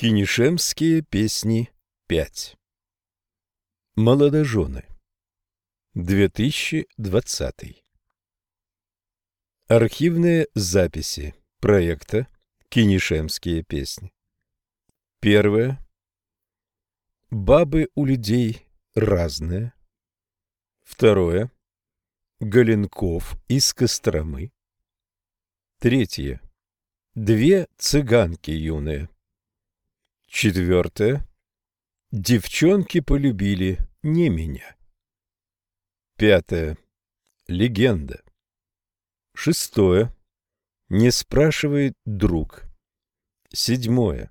Кинешемские песни 5 Молодожены. 2020 Архивные записи проекта Кинешемские песни Первое. Бабы у людей разные. Второе. Галенков из Костромы. Третье. Две цыганки юные Четвертое. Девчонки полюбили не меня. Пятое. Легенда. Шестое. Не спрашивает друг. Седьмое.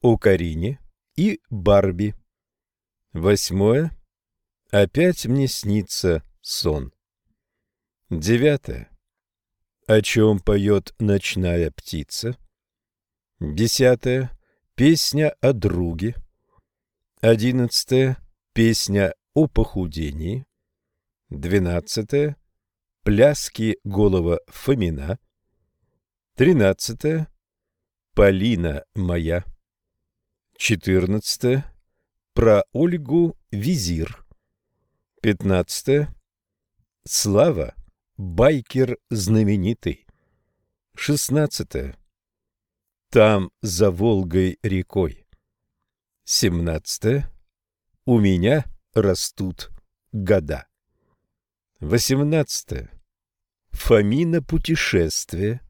О Карине и Барби. Восьмое. Опять мне снится сон. Девятое. О чем поет ночная птица. Десятое. Песня о друге. Одиннадцатая. Песня о похудении. Двенадцатая. Пляски голова Фомина. Тринадцатая. Полина моя. Четырнадцатая. Про Ольгу Визир. Пятнадцатая. Слава. Байкер знаменитый. Шестнадцатая. Там, за Волгой рекой. Семнадцатое. У меня растут года. Восемнадцатое. Фомина путешествие.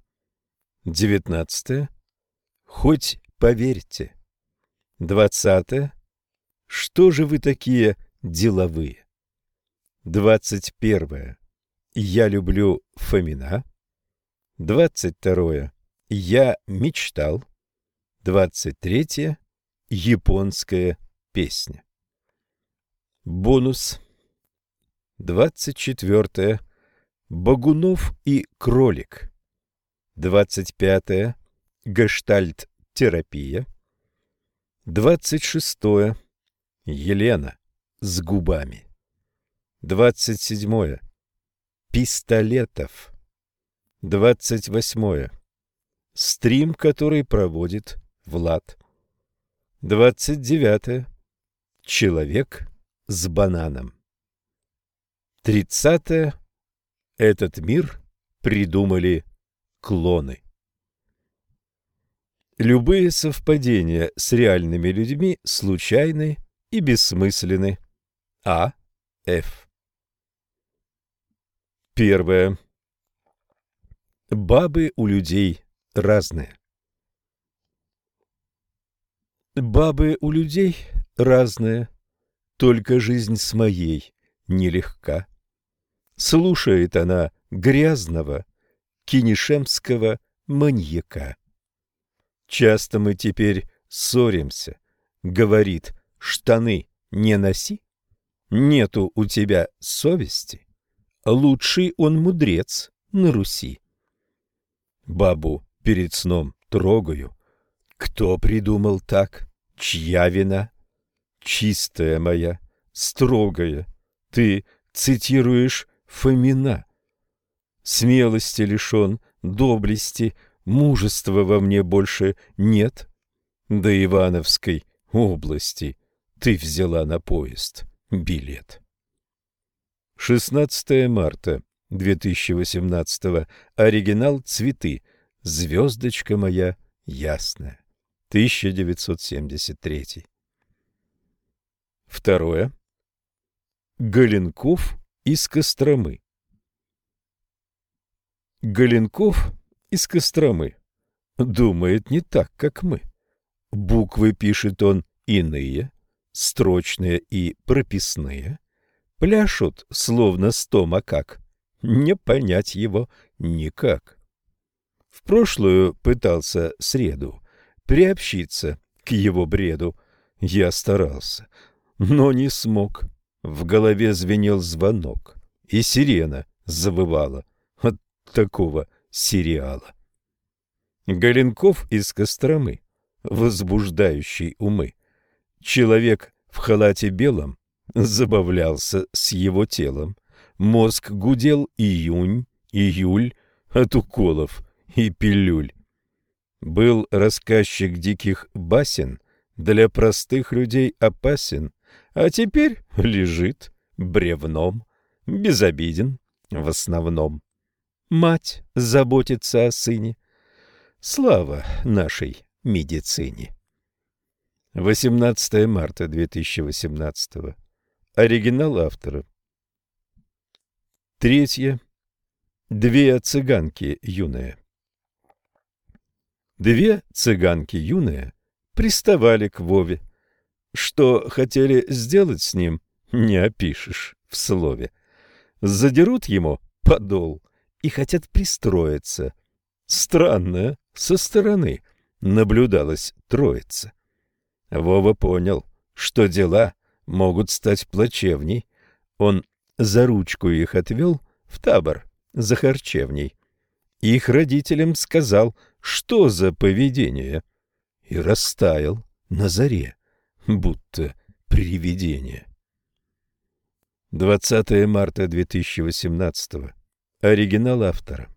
Девятнадцатое. Хоть поверьте. Двадцатое. Что же вы такие деловые? Двадцать первое. Я люблю Фомина. Двадцать второе. Я мечтал. 23. Японская песня. Бонус. 24. Богунов и кролик. 25. Гештальт-терапия. 26. Елена с губами. 27. Пистолетов. 28 стрим, который проводит Влад. 29. Человек с бананом. 30. Этот мир придумали клоны. Любые совпадения с реальными людьми случайны и бессмысленны. А. Ф. Первое. Бабы у людей разные. Бабы у людей разные, только жизнь с моей нелегка. Слушает она грязного кинешемского маньяка. Часто мы теперь ссоримся, говорит, штаны не носи. Нету у тебя совести, лучший он мудрец на Руси. Бабу перед сном трогаю. Кто придумал так? Чья вина? Чистая моя, строгая, ты цитируешь Фомина. Смелости лишен, доблести, мужества во мне больше нет. До Ивановской области ты взяла на поезд билет. 16 марта 2018. Оригинал «Цветы» Звездочка моя ясная. 1973. Второе. Галенков из Костромы. Галенков из Костромы думает не так, как мы. Буквы пишет он иные, строчные и прописные, пляшут, словно сто макак. Не понять его никак. В прошлую пытался среду приобщиться к его бреду. Я старался, но не смог. В голове звенел звонок, и сирена завывала от такого сериала. Галенков из Костромы, возбуждающий умы. Человек в халате белом забавлялся с его телом. Мозг гудел июнь, июль от уколов и пилюль. Был рассказчик диких басен, для простых людей опасен, а теперь лежит бревном, безобиден в основном. Мать заботится о сыне. Слава нашей медицине. 18 марта 2018. Оригинал автора. Третье. Две цыганки юные. Две цыганки юные приставали к Вове. Что хотели сделать с ним, не опишешь в слове. Задерут ему подол и хотят пристроиться. Странно, со стороны наблюдалась троица. Вова понял, что дела могут стать плачевней. Он за ручку их отвел в табор за харчевней. Их родителям сказал, что за поведение, и растаял на заре, будто привидение. 20 марта 2018. Оригинал автора.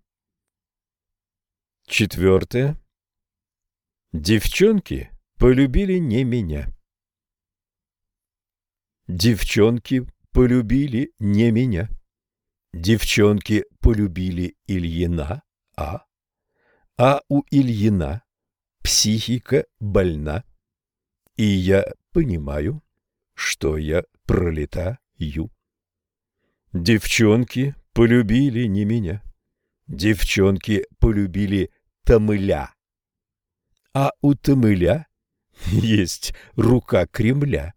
Четвертое. Девчонки полюбили не меня. Девчонки полюбили не меня. Девчонки полюбили Ильина, а? А у Ильина психика больна, и я понимаю, что я пролетаю. Девчонки полюбили не меня. Девчонки полюбили Тамыля. А у Тамыля есть рука Кремля,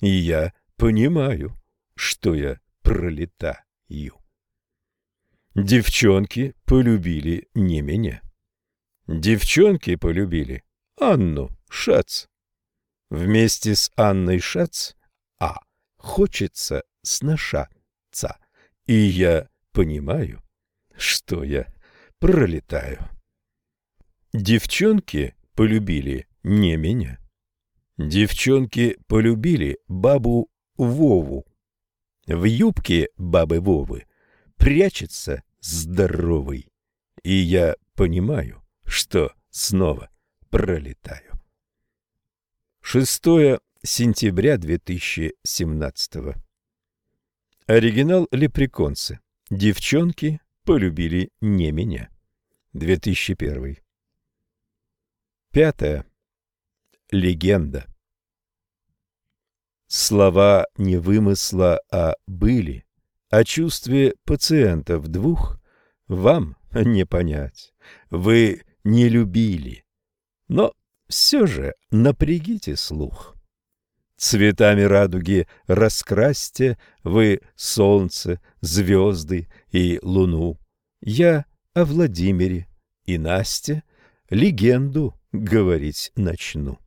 и я понимаю, что я пролетаю. Девчонки полюбили не меня. Девчонки полюбили Анну Шац. Вместе с Анной Шац А хочется сношаться, и я понимаю, что я пролетаю. Девчонки полюбили не меня. Девчонки полюбили бабу Вову. В юбке бабы Вовы прячется здоровый. И я понимаю, что снова пролетаю. 6 сентября 2017 Оригинал Лепреконцы. Девчонки полюбили не меня. 2001 Пятое. Легенда. Слова не вымысла, а были о чувстве пациентов двух вам не понять. Вы не любили. Но все же напрягите слух. Цветами радуги раскрасьте вы солнце, звезды и луну. Я о Владимире и Насте легенду говорить начну.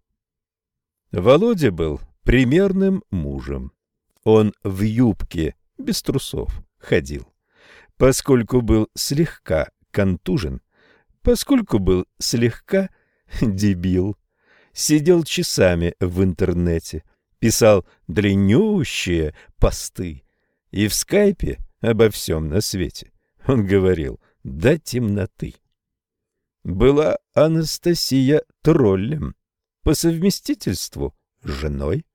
Володя был примерным мужем. Он в юбке без трусов, ходил. Поскольку был слегка контужен, поскольку был слегка дебил, сидел часами в интернете, писал длиннющие посты, и в скайпе обо всем на свете он говорил до темноты. Была Анастасия троллем, по совместительству женой,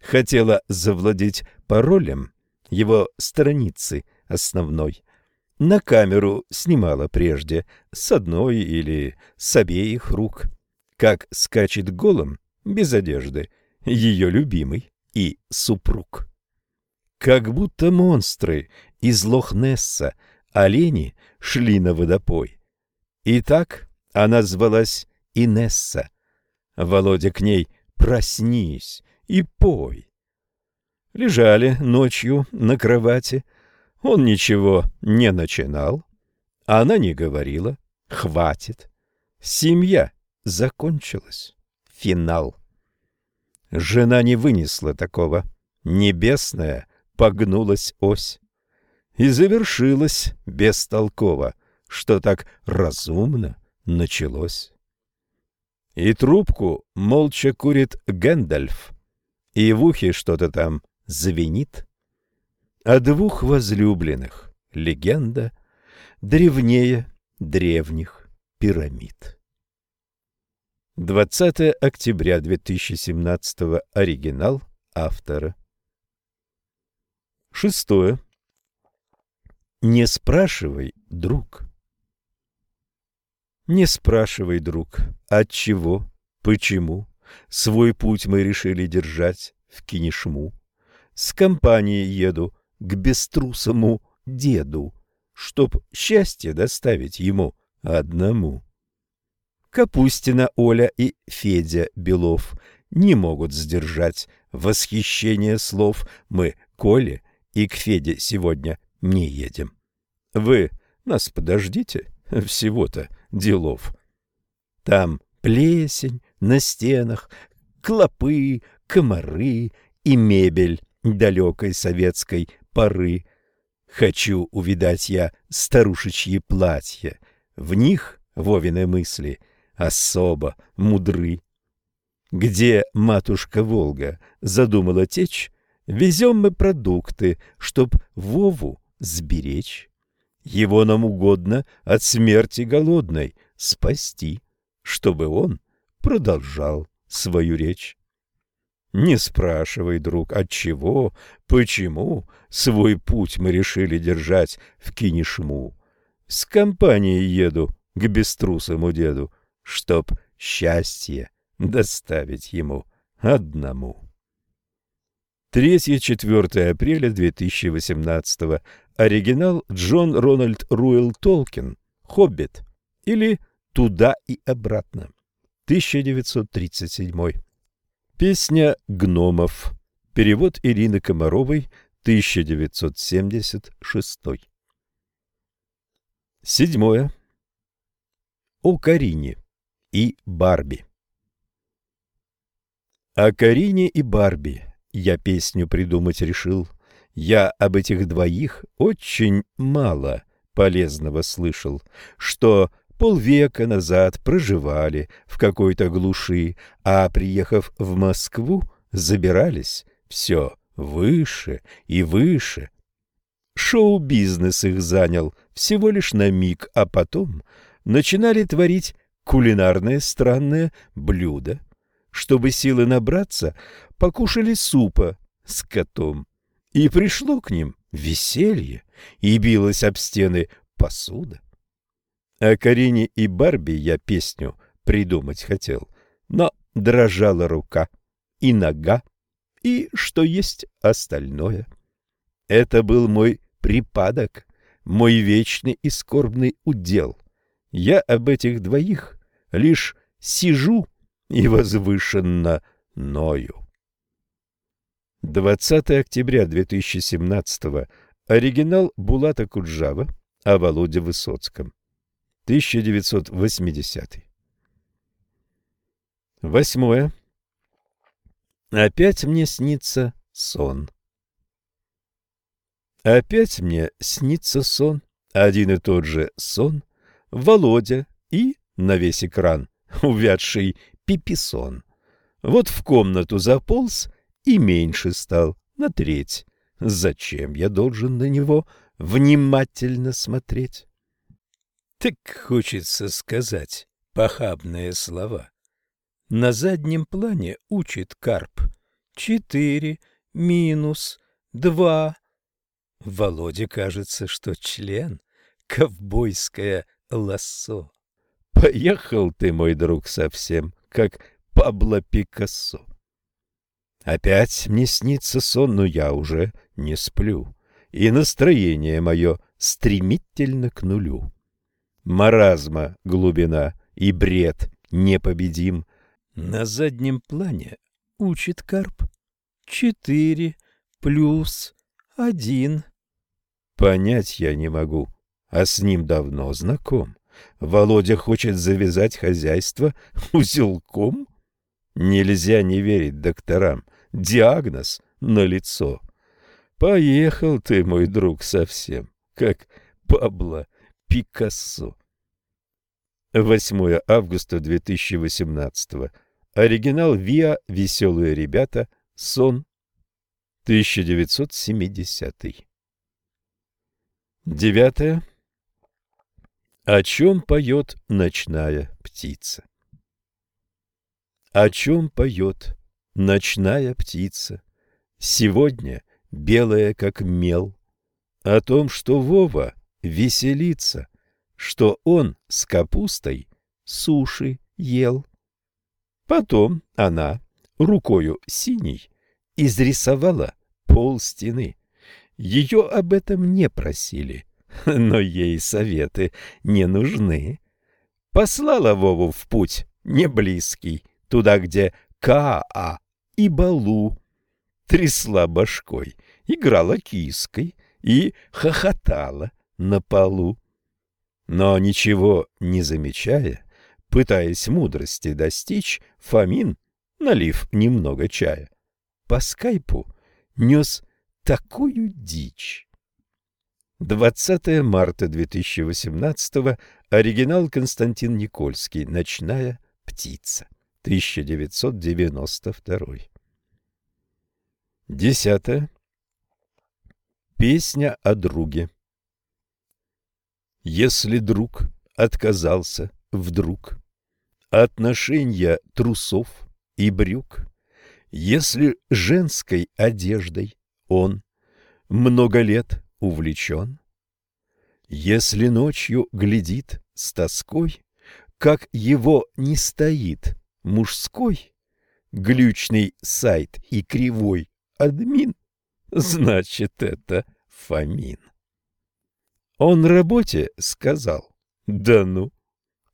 хотела завладеть паролем его страницы основной. На камеру снимала прежде с одной или с обеих рук, как скачет голым, без одежды, ее любимый и супруг. Как будто монстры из Лохнесса, олени шли на водопой. И так она звалась Инесса. Володя к ней «Проснись и пой» лежали ночью на кровати. Он ничего не начинал, а она не говорила «хватит». Семья закончилась. Финал. Жена не вынесла такого. Небесная погнулась ось. И завершилась бестолково, что так разумно началось. И трубку молча курит Гэндальф, и в ухе что-то там звенит. О двух возлюбленных легенда древнее древних пирамид. 20 октября 2017 оригинал автора. Шестое. Не спрашивай, друг. Не спрашивай, друг, от чего, почему свой путь мы решили держать в Кинешму. С компанией еду к беструсому деду, чтоб счастье доставить ему одному. Капустина Оля и Федя Белов не могут сдержать восхищение слов. Мы Коле и к Феде сегодня не едем. Вы нас подождите, всего-то делов. Там плесень на стенах, клопы, комары и мебель далекой советской поры. Хочу увидать я старушечьи платья, в них Вовины мысли особо мудры. Где матушка Волга задумала течь, везем мы продукты, чтоб Вову сберечь. Его нам угодно от смерти голодной спасти, чтобы он продолжал свою речь. Не спрашивай, друг, от чего, почему свой путь мы решили держать в Кинешму. С компанией еду к беструсому деду, чтоб счастье доставить ему одному. 3-4 апреля 2018 Оригинал Джон Рональд Руэлл Толкин «Хоббит» или «Туда и обратно» 1937 Песня гномов. Перевод Ирины Комаровой, 1976. Седьмое. О Карине и Барби. О Карине и Барби я песню придумать решил. Я об этих двоих очень мало полезного слышал, что полвека назад проживали в какой-то глуши, а, приехав в Москву, забирались все выше и выше. Шоу-бизнес их занял всего лишь на миг, а потом начинали творить кулинарное странное блюдо. Чтобы силы набраться, покушали супа с котом. И пришло к ним веселье, и билась об стены посуда. О Карине и Барби я песню придумать хотел, но дрожала рука и нога, и что есть остальное. Это был мой припадок, мой вечный и скорбный удел. Я об этих двоих лишь сижу и возвышенно ною. 20 октября 2017 Оригинал Булата Куджава о Володе Высоцком. 1980. Восьмое. Опять мне снится сон. Опять мне снится сон, один и тот же сон, Володя и на весь экран увядший пиписон. Вот в комнату заполз и меньше стал на треть. Зачем я должен на него внимательно смотреть? Так хочется сказать похабные слова. На заднем плане учит карп. Четыре минус два. Володе кажется, что член — ковбойское лассо. Поехал ты, мой друг, совсем, как Пабло Пикассо. Опять мне снится сон, но я уже не сплю, и настроение мое стремительно к нулю маразма глубина и бред непобедим. На заднем плане учит карп четыре плюс один. Понять я не могу, а с ним давно знаком. Володя хочет завязать хозяйство узелком? Нельзя не верить докторам. Диагноз на лицо. Поехал ты, мой друг, совсем, как Пабло Пикассо. 8 августа 2018. Оригинал ВИА «Веселые ребята. Сон». 1970. 9. О чем поет ночная птица? О чем поет ночная птица, Сегодня белая, как мел, О том, что Вова веселится, Что он с капустой суши ел. Потом она рукою синей изрисовала пол стены. Ее об этом не просили, но ей советы не нужны. Послала Вову в путь не близкий, туда, где Каа и Балу. Трясла башкой, играла киской и хохотала на полу. Но ничего не замечая, пытаясь мудрости достичь, Фомин, налив немного чая, по скайпу нес такую дичь. 20 марта 2018 оригинал Константин Никольский «Ночная птица», 1992. Десятое. Песня о друге. Если друг отказался вдруг. Отношения трусов и брюк, если женской одеждой он много лет увлечен, если ночью глядит с тоской, как его не стоит мужской, глючный сайт и кривой админ, значит, это Фомин. Он работе сказал, да ну,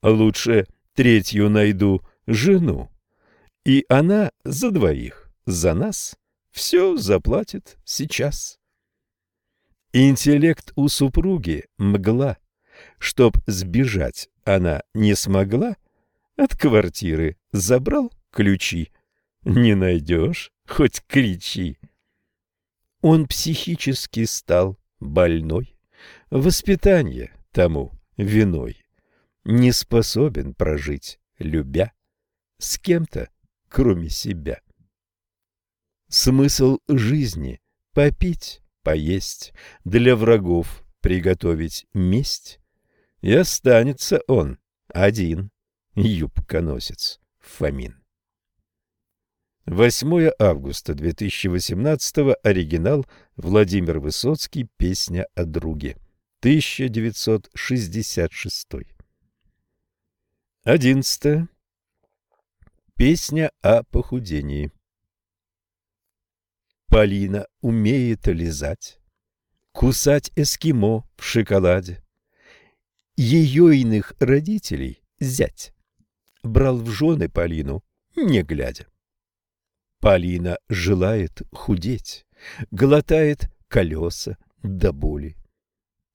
лучше третью найду жену. И она за двоих, за нас, все заплатит сейчас. Интеллект у супруги мгла. Чтоб сбежать она не смогла, от квартиры забрал ключи. Не найдешь, хоть кричи. Он психически стал больной, воспитание тому виной. Не способен прожить, любя, с кем-то кроме себя. Смысл жизни — попить, поесть, для врагов приготовить месть, и останется он один, юбконосец Фомин. 8 августа 2018 оригинал Владимир Высоцкий «Песня о друге», 1966. 11. Песня о похудении. Полина умеет лизать, кусать эскимо в шоколаде. Ее иных родителей зять брал в жены Полину, не глядя. Полина желает худеть, глотает колеса до боли.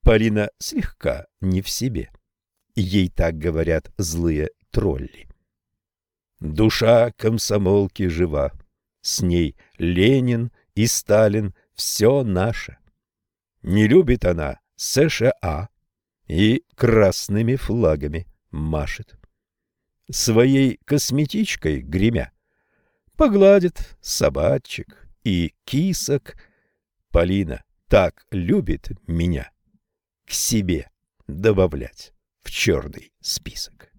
Полина слегка не в себе. Ей так говорят злые тролли. Душа комсомолки жива, с ней Ленин и Сталин все наше. Не любит она США и красными флагами машет. Своей косметичкой гремя погладит собачек и кисок. Полина так любит меня к себе добавлять в черный список.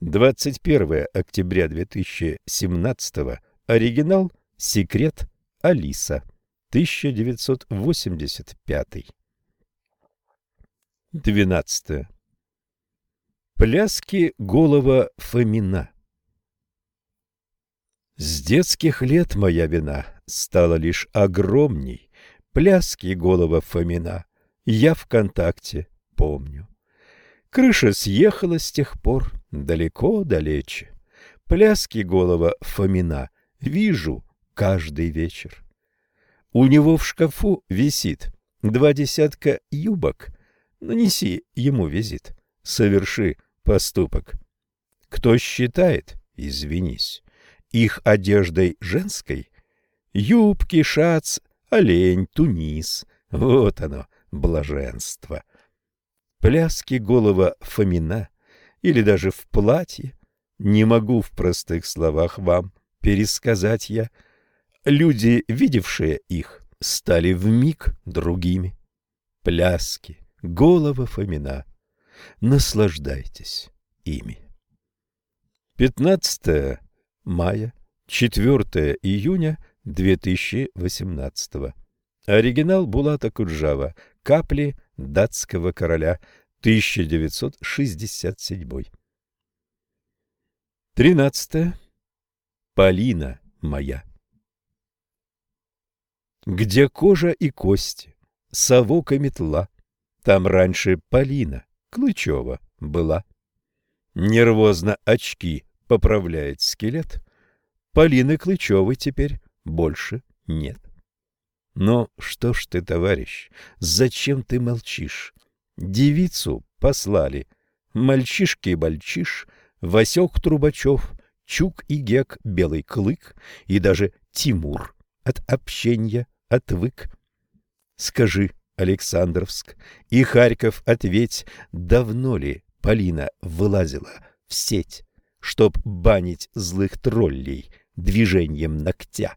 21 октября 2017 Оригинал «Секрет Алиса», 1985. 12. Пляски голова Фомина. С детских лет моя вина стала лишь огромней. Пляски голова Фомина я ВКонтакте помню. Крыша съехала с тех пор далеко-далече. Пляски голова Фомина вижу каждый вечер. У него в шкафу висит два десятка юбок. Нанеси ему визит, соверши поступок. Кто считает, извинись, их одеждой женской, юбки, шац, олень, тунис, вот оно, блаженство. Пляски голова Фомина или даже в платье, не могу в простых словах вам пересказать я. Люди, видевшие их, стали вмиг другими. Пляски, голова Фомина. Наслаждайтесь ими. 15 мая, 4 июня 2018. Оригинал Булата Куджава. Капли датского короля. 1967. 13. Полина моя. Где кожа и кости, совок и метла, там раньше Полина Клычева была. Нервозно очки поправляет скелет. Полины Клычевой теперь больше нет. Но что ж ты, товарищ, зачем ты молчишь? Девицу послали. Мальчишки и мальчиш, Васек Трубачев, Чук и Гек, Белый Клык и даже Тимур от общения отвык. Скажи, Александровск и Харьков, ответь, давно ли Полина вылазила в сеть, чтоб банить злых троллей движением ногтя?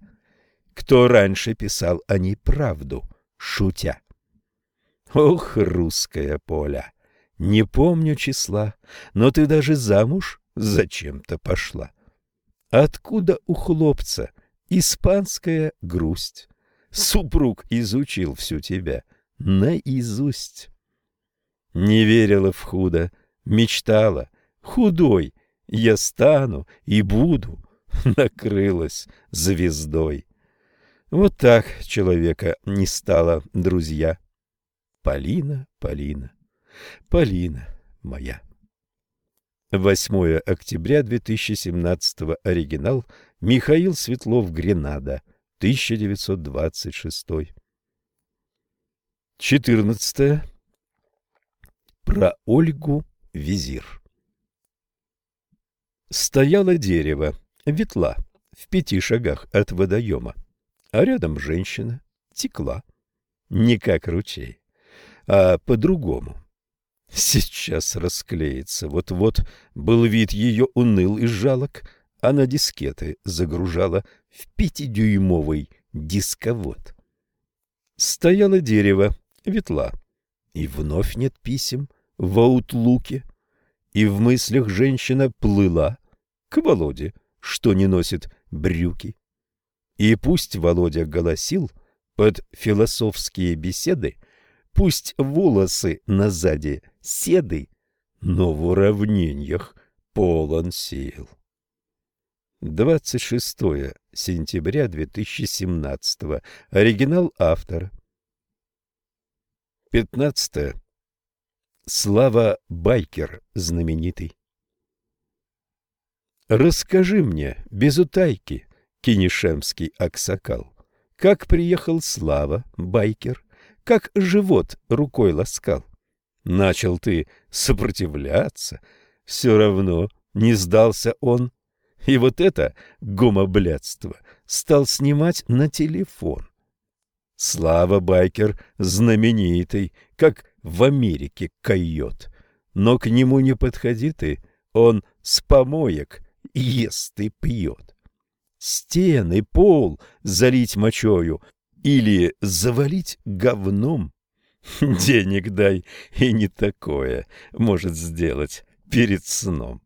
Кто раньше писал о ней правду, шутя? Ох, русская поля! Не помню числа, но ты даже замуж зачем-то пошла. Откуда у хлопца испанская грусть? Супруг изучил всю тебя наизусть. Не верила в худо, мечтала, худой я стану и буду, накрылась звездой. Вот так человека не стало, друзья. Полина, Полина, Полина моя. 8 октября 2017 оригинал. Михаил Светлов Гренада 1926 14 про Ольгу Визир. Стояло дерево, ветла, в пяти шагах от водоема а рядом женщина текла. Не как ручей, а по-другому. Сейчас расклеится. Вот-вот был вид ее уныл и жалок. Она дискеты загружала в пятидюймовый дисковод. Стояло дерево, ветла, и вновь нет писем в аутлуке. И в мыслях женщина плыла к Володе, что не носит брюки. И пусть Володя голосил под философские беседы, пусть волосы назади седы, но в уравнениях полон сил. 26 сентября 2017. Оригинал автора. 15. Слава Байкер знаменитый. Расскажи мне без утайки, Кинешемский аксакал. Как приехал Слава, байкер, как живот рукой ласкал. Начал ты сопротивляться, все равно не сдался он. И вот это гомоблядство стал снимать на телефон. Слава Байкер знаменитый, как в Америке койот. Но к нему не подходи ты, он с помоек ест и пьет стены, пол залить мочою или завалить говном. Денег дай, и не такое может сделать перед сном.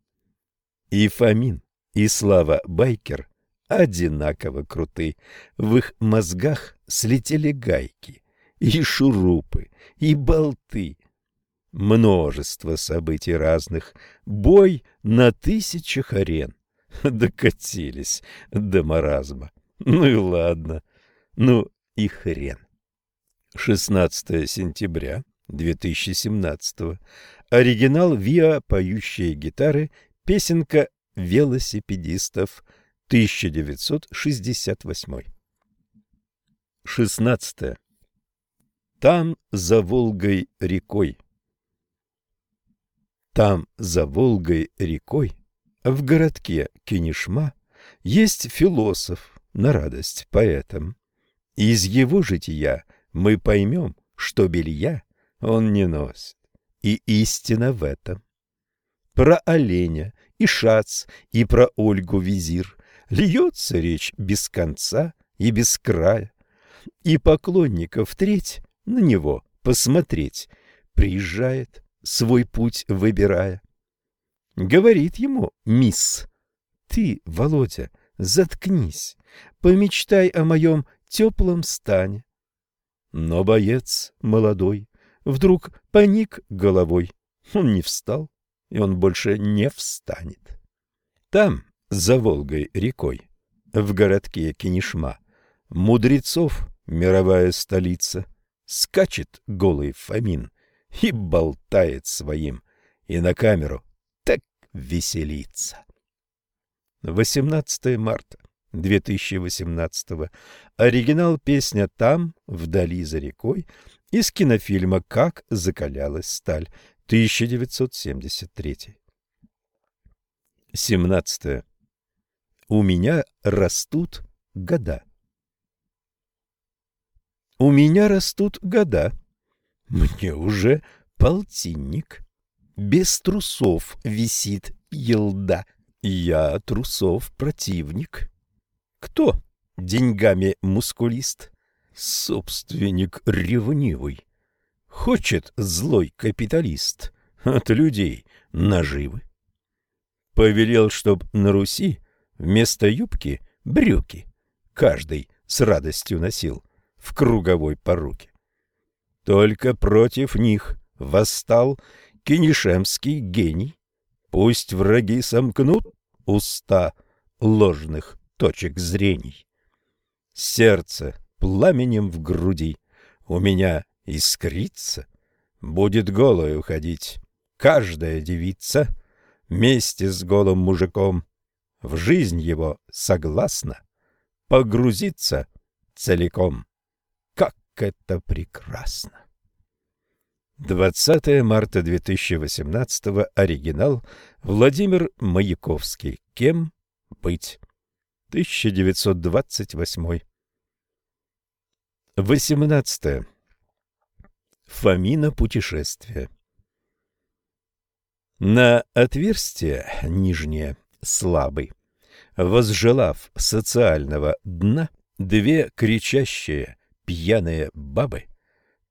И Фомин, и Слава Байкер одинаково круты. В их мозгах слетели гайки, и шурупы, и болты. Множество событий разных, бой на тысячах арен. Докатились до маразма. Ну и ладно. Ну и хрен. 16 сентября 2017 Оригинал ВИА «Поющие гитары», песенка велосипедистов, 1968. 16. Там за Волгой рекой. Там за Волгой рекой в городке Кенишма есть философ на радость поэтам. Из его жития мы поймем, что белья он не носит, и истина в этом. Про оленя и шац, и про Ольгу Визир льется речь без конца и без края, и поклонников треть на него посмотреть приезжает, свой путь выбирая. Говорит ему мисс ты, Володя, заткнись, помечтай о моем теплом стане. Но боец молодой вдруг поник головой. Он не встал, и он больше не встанет. Там, за Волгой рекой, в городке Кинешма, мудрецов мировая столица, скачет голый Фомин и болтает своим, и на камеру так веселится. 18 марта 2018. Оригинал песня «Там, вдали за рекой» из кинофильма «Как закалялась сталь» 1973. 17. У меня растут года. У меня растут года. Мне уже полтинник. Без трусов висит елда. Я трусов противник. Кто деньгами мускулист? Собственник ревнивый. Хочет злой капиталист от людей наживы. Повелел, чтоб на Руси вместо юбки брюки каждый с радостью носил в круговой поруке. Только против них восстал кинешемский гений, Пусть враги сомкнут уста ложных точек зрений. Сердце пламенем в груди у меня искрится, будет голой уходить каждая девица вместе с голым мужиком в жизнь его согласна погрузиться целиком. Как это прекрасно! 20 марта 2018 оригинал Владимир Маяковский. Кем быть? 1928. 18. Фомина путешествие. На отверстие нижнее слабый, возжелав социального дна, две кричащие пьяные бабы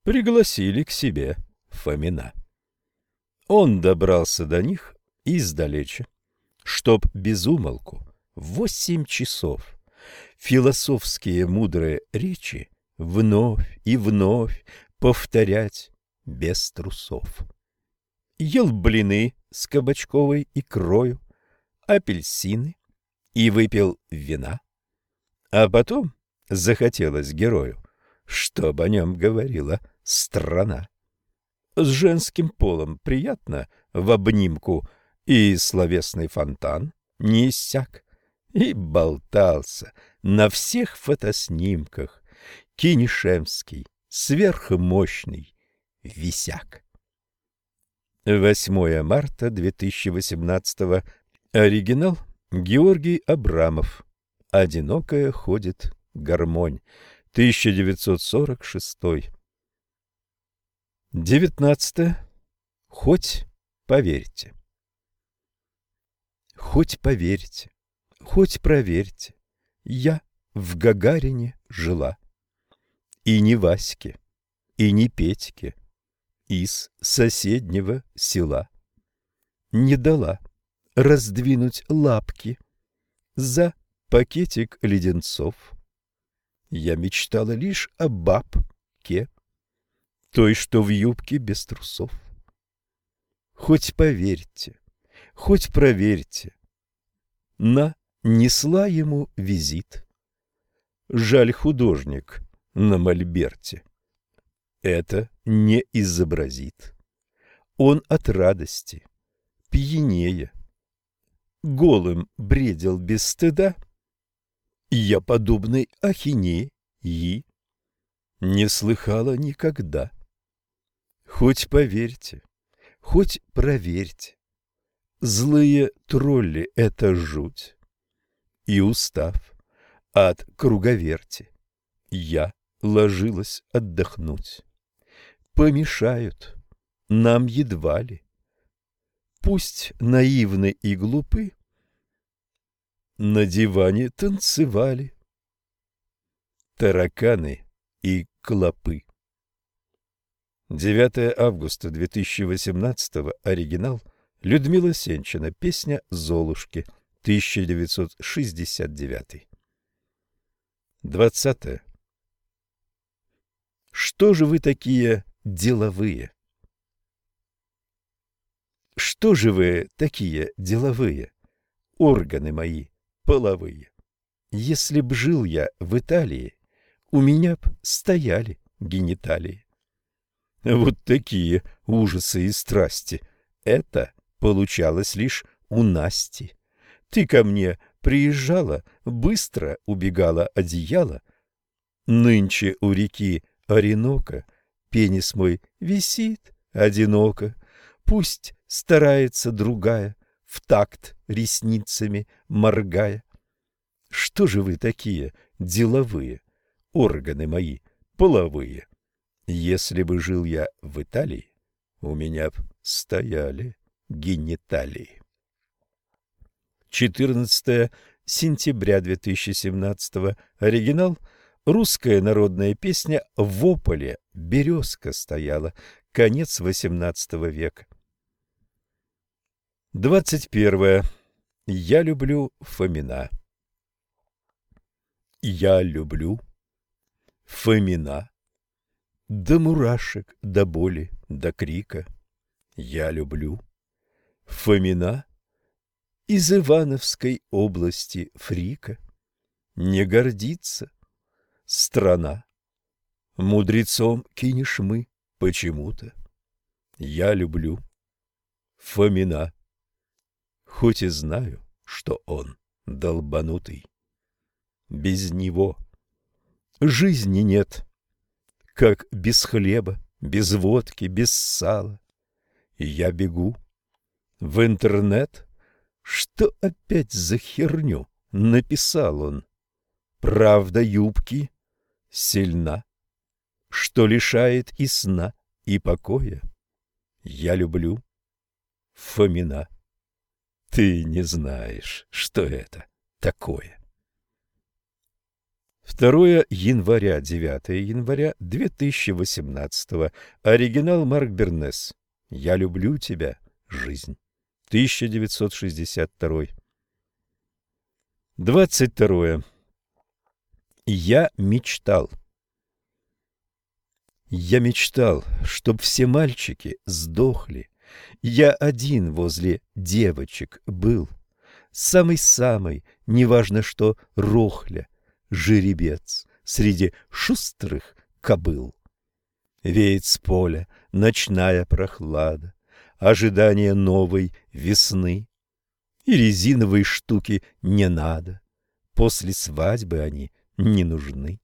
пригласили к себе Фомина. Он добрался до них издалече, чтоб без умолку восемь часов философские мудрые речи вновь и вновь повторять без трусов. Ел блины с кабачковой икрою, апельсины и выпил вина. А потом захотелось герою, чтоб о нем говорила страна с женским полом приятно в обнимку, и словесный фонтан не иссяк, и болтался на всех фотоснимках Кинешемский, сверхмощный висяк. 8 марта 2018 Оригинал Георгий Абрамов. Одинокая ходит гармонь. 1946 Девятнадцатое. Хоть поверьте. Хоть поверьте, хоть проверьте, я в Гагарине жила. И не Ваське, и не Петьке, из соседнего села. Не дала раздвинуть лапки за пакетик леденцов. Я мечтала лишь о бабке той, что в юбке без трусов. Хоть поверьте, хоть проверьте, на несла ему визит. Жаль художник на мольберте. Это не изобразит. Он от радости, пьянее, голым бредил без стыда. Я подобной ахинеи не слыхала никогда. Хоть поверьте, хоть проверьте, Злые тролли — это жуть. И устав от круговерти, Я ложилась отдохнуть. Помешают нам едва ли. Пусть наивны и глупы, На диване танцевали Тараканы и клопы. 9 августа 2018 оригинал Людмила Сенчина. Песня «Золушки». 1969. 20. Что же вы такие деловые? Что же вы такие деловые, органы мои половые? Если б жил я в Италии, у меня б стояли гениталии. Вот такие ужасы и страсти. Это получалось лишь у Насти. Ты ко мне приезжала, быстро убегала одеяло. Нынче у реки Оренока пенис мой висит одиноко. Пусть старается другая, в такт ресницами моргая. Что же вы такие деловые, органы мои половые? Если бы жил я в Италии, у меня б стояли гениталии. 14 сентября 2017 Оригинал Русская народная песня «В ополе березка стояла». Конец XVIII века. 21. Я люблю Фомина. Я люблю Фомина. До мурашек, до боли, до крика. Я люблю Фомина из Ивановской области Фрика. Не гордится страна. Мудрецом кинешь мы почему-то. Я люблю Фомина, хоть и знаю, что он долбанутый. Без него жизни нет как без хлеба, без водки, без сала. Я бегу в интернет. Что опять за херню написал он? Правда юбки сильна, что лишает и сна, и покоя. Я люблю Фомина. Ты не знаешь, что это такое. 2 января, 9 января 2018. Оригинал Марк Бернес. Я люблю тебя, жизнь. 1962. 22. Я мечтал. Я мечтал, чтоб все мальчики сдохли. Я один возле девочек был. Самый-самый, неважно что, рохля жеребец среди шустрых кобыл. Веет с поля ночная прохлада, ожидание новой весны. И резиновые штуки не надо, после свадьбы они не нужны.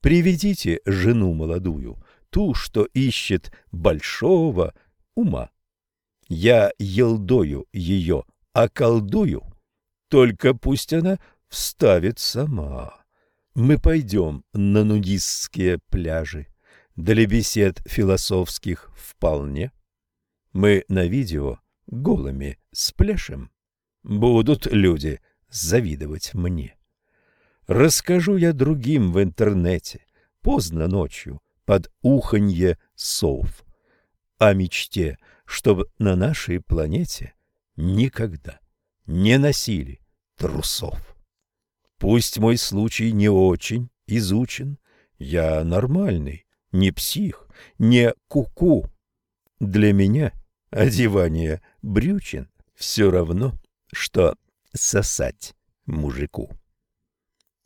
Приведите жену молодую, ту, что ищет большого ума. Я елдою ее околдую, только пусть она вставит сама. Мы пойдем на нудистские пляжи, для бесед философских вполне. Мы на видео голыми спляшем. Будут люди завидовать мне. Расскажу я другим в интернете, поздно ночью, под уханье сов, о мечте, чтобы на нашей планете никогда не носили трусов. Пусть мой случай не очень изучен, я нормальный, не псих, не куку. -ку. Для меня одевание брючин все равно, что сосать мужику.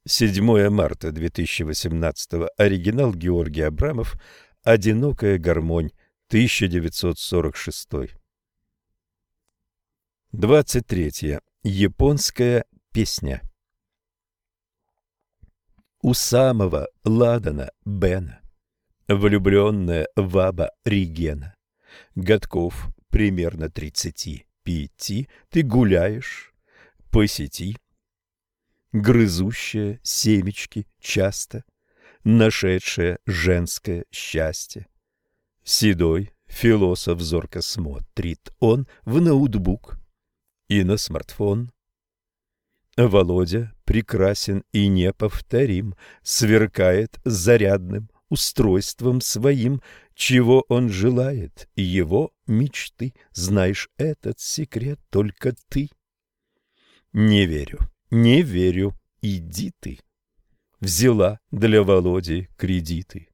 7 марта 2018 Оригинал Георгий Абрамов. Одинокая гармонь. 1946. 23. Японская песня у самого Ладана Бена. Влюбленная Ваба Регена. Годков примерно тридцати пяти. Ты гуляешь по сети. Грызущая семечки часто, Нашедшая женское счастье. Седой философ зорко смотрит он в ноутбук и на смартфон. Володя прекрасен и неповторим, сверкает зарядным устройством своим, чего он желает, его мечты. Знаешь этот секрет только ты. Не верю, не верю, иди ты. Взяла для Володи кредиты.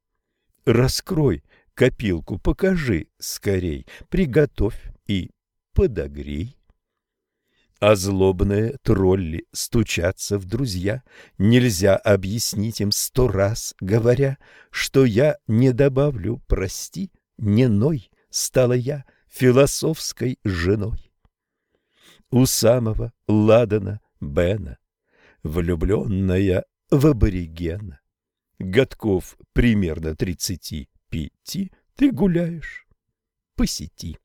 Раскрой копилку, покажи скорей, приготовь и подогрей. А злобные тролли стучатся в друзья, Нельзя объяснить им сто раз, говоря, Что я не добавлю, прости, не ной Стала я философской женой. У самого Ладана Бена, Влюбленная в аборигена, Годков примерно тридцати пяти, Ты гуляешь по сети.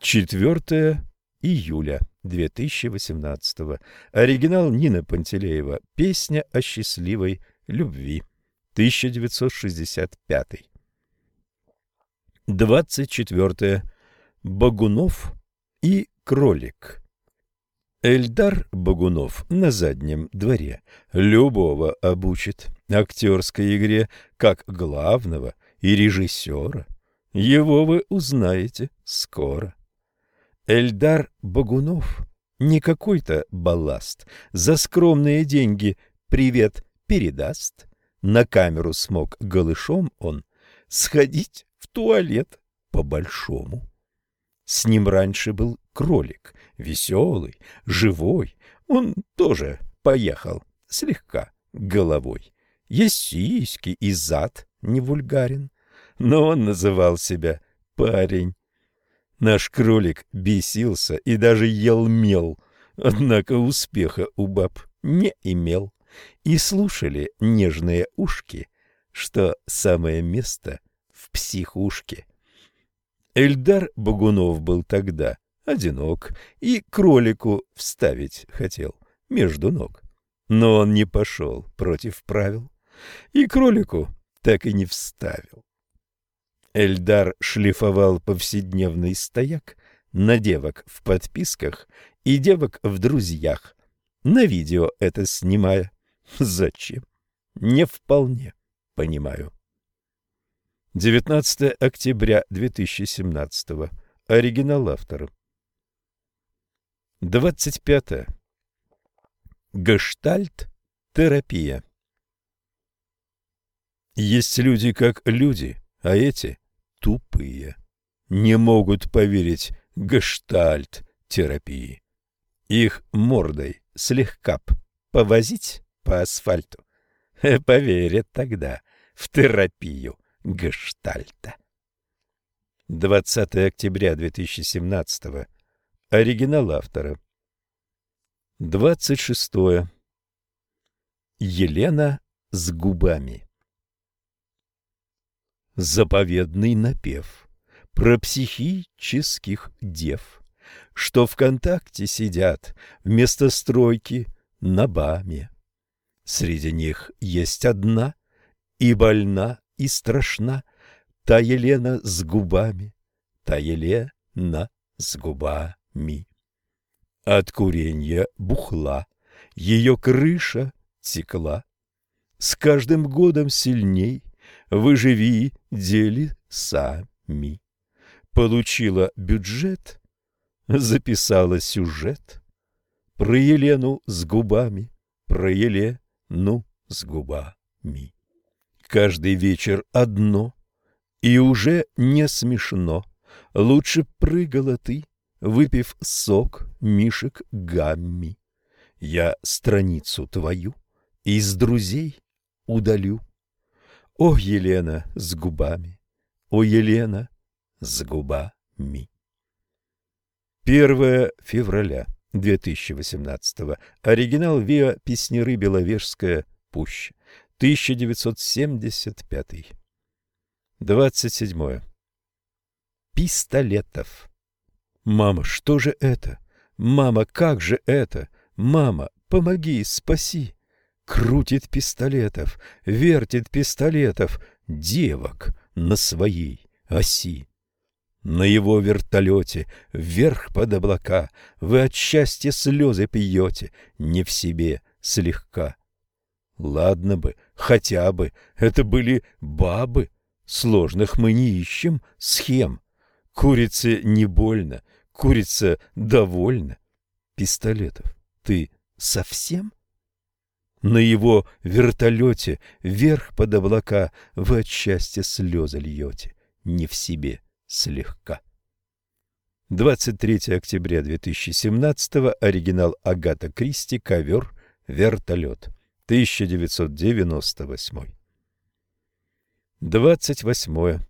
4 июля 2018. Оригинал Нина Пантелеева. Песня о счастливой любви. 1965. 24. Богунов и кролик. Эльдар Богунов на заднем дворе любого обучит актерской игре как главного и режиссера. Его вы узнаете скоро. Эльдар Богунов не какой-то балласт, за скромные деньги привет передаст. На камеру смог голышом он сходить в туалет по-большому. С ним раньше был кролик, веселый, живой. Он тоже поехал слегка головой. Есть сиськи и зад не вульгарен, но он называл себя парень. Наш кролик бесился и даже ел мел, однако успеха у баб не имел. И слушали нежные ушки, что самое место в психушке. Эльдар Богунов был тогда одинок и кролику вставить хотел между ног. Но он не пошел против правил и кролику так и не вставил. Эльдар шлифовал повседневный стояк на девок в подписках и девок в друзьях, на видео это снимая. Зачем? Не вполне понимаю. 19 октября 2017. Оригинал автора. 25. Гештальт-терапия. Есть люди как люди, а эти тупые, не могут поверить гештальт-терапии. Их мордой слегка повозить по асфальту, поверят тогда в терапию гештальта. 20 октября 2017 Оригинал автора. 26. Елена с губами заповедный напев про психических дев, что ВКонтакте сидят вместо стройки на БАМе. Среди них есть одна, и больна, и страшна, та Елена с губами, та Елена с губами. От куренья бухла, ее крыша текла, с каждым годом сильней вы живи, дели сами. Получила бюджет, записала сюжет про Елену с губами, про Елену с губами. Каждый вечер одно, и уже не смешно. Лучше прыгала ты, выпив сок мишек гамми. Я страницу твою из друзей удалю. О, Елена с губами, о, Елена с губами. 1 февраля 2018. Оригинал Виа Песнеры Беловежская пуща. 1975. 27. Пистолетов. Мама, что же это? Мама, как же это? Мама, помоги, спаси крутит пистолетов, вертит пистолетов, девок на своей оси. На его вертолете, вверх под облака, вы от счастья слезы пьете, не в себе, слегка. Ладно бы, хотя бы, это были бабы, сложных мы не ищем схем. Курице не больно, курица довольна. Пистолетов Ты совсем? На его вертолете вверх под облака Вы от счастья слезы льете, Не в себе слегка. 23 октября 2017 оригинал Агата Кристи, ковер, вертолет, 1998. 28.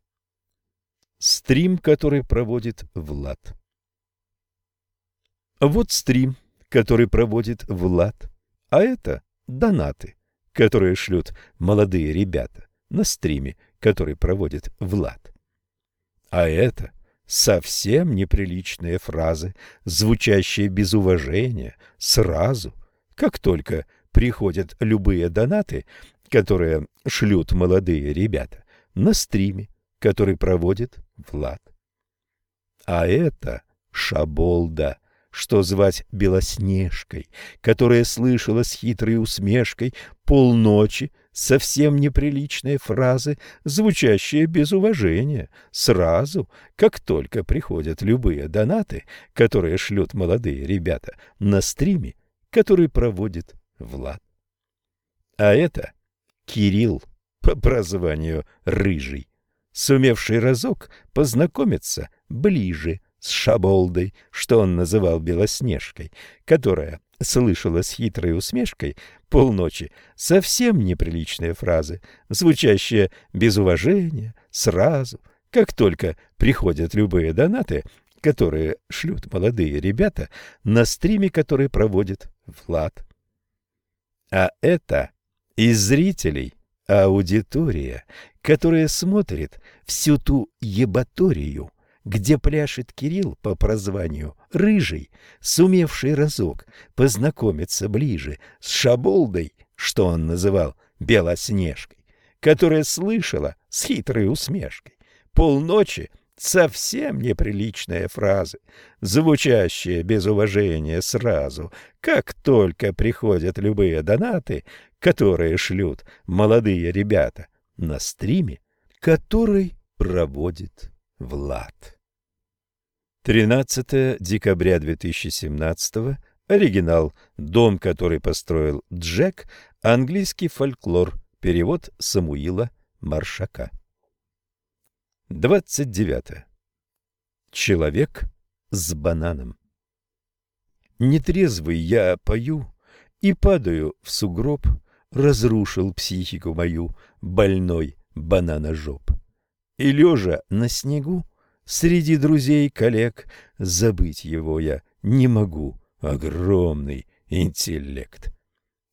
Стрим, который проводит Влад. Вот стрим, который проводит Влад, а это донаты, которые шлют молодые ребята на стриме, который проводит Влад. А это совсем неприличные фразы, звучащие без уважения, сразу, как только приходят любые донаты, которые шлют молодые ребята на стриме, который проводит Влад. А это Шаболда, что звать Белоснежкой, которая слышала с хитрой усмешкой полночи совсем неприличные фразы, звучащие без уважения, сразу, как только приходят любые донаты, которые шлют молодые ребята на стриме, который проводит Влад. А это Кирилл по прозванию Рыжий, сумевший разок познакомиться ближе с Шаболдой, что он называл Белоснежкой, которая слышала с хитрой усмешкой полночи совсем неприличные фразы, звучащие без уважения, сразу, как только приходят любые донаты, которые шлют молодые ребята на стриме, который проводит Влад. А это из зрителей – аудитория, которая смотрит всю ту ебаторию, где пляшет Кирилл по прозванию Рыжий, сумевший разок познакомиться ближе с Шаболдой, что он называл Белоснежкой, которая слышала с хитрой усмешкой полночи совсем неприличные фразы, звучащие без уважения сразу, как только приходят любые донаты, которые шлют молодые ребята на стриме, который проводит Влад. 13 декабря 2017 Оригинал «Дом, который построил Джек», английский фольклор, перевод Самуила Маршака. 29. Человек с бананом. Нетрезвый я пою и падаю в сугроб, разрушил психику мою больной бананожоп. И лежа на снегу, среди друзей коллег, забыть его я не могу, огромный интеллект.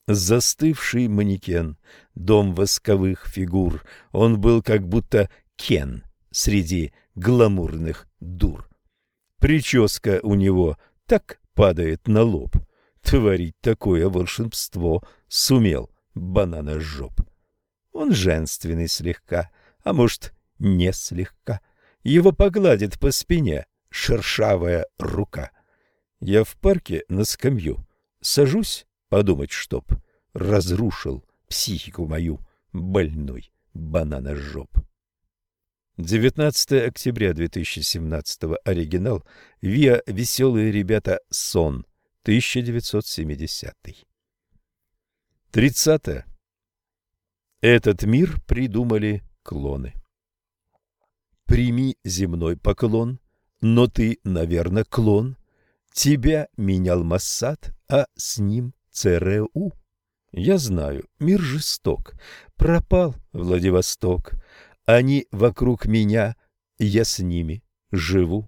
Застывший манекен, дом восковых фигур, он был как будто Кен — среди гламурных дур. Прическа у него так падает на лоб. Творить такое волшебство сумел бананожоп. Он женственный слегка, а может, не слегка. Его погладит по спине шершавая рука. Я в парке на скамью сажусь подумать, чтоб разрушил психику мою больной бананожоп. 19 октября 2017 оригинал Виа «Веселые ребята. Сон» 1970 30 Этот мир придумали клоны. Прими земной поклон, но ты, наверное, клон. Тебя менял Массад, а с ним ЦРУ. Я знаю, мир жесток, пропал Владивосток, они вокруг меня, я с ними живу.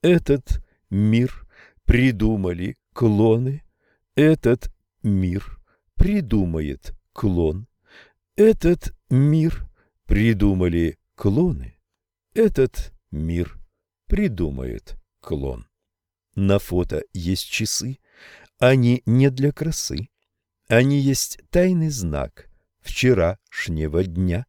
Этот мир придумали клоны, этот мир придумает клон. Этот мир придумали клоны, этот мир придумает клон. На фото есть часы, они не для красы, они есть тайный знак вчерашнего дня.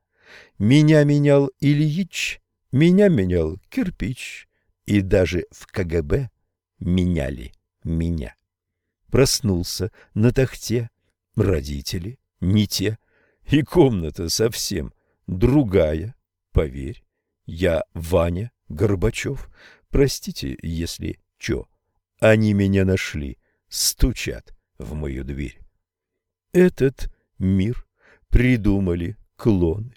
Меня менял Ильич, меня менял кирпич, и даже в КГБ меняли меня. Проснулся на тахте, родители не те, и комната совсем другая, поверь. Я Ваня Горбачев, простите, если чё. Они меня нашли, стучат в мою дверь. Этот мир придумали клоны.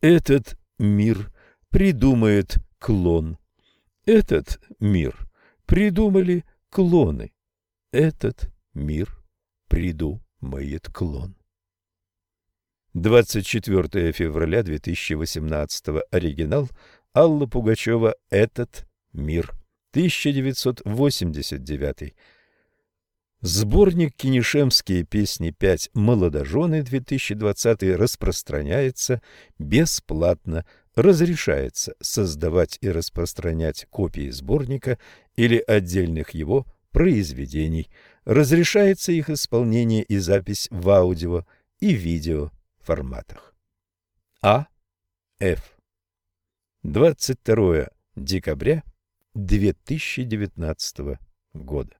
Этот мир придумает клон. Этот мир придумали клоны. Этот мир придумает клон. 24 февраля 2018 Оригинал Алла Пугачева «Этот мир». 1989. Сборник «Кинешемские песни 5. Молодожены» 2020 распространяется бесплатно. Разрешается создавать и распространять копии сборника или отдельных его произведений. Разрешается их исполнение и запись в аудио и видео форматах. А. Ф. 22 декабря 2019 года.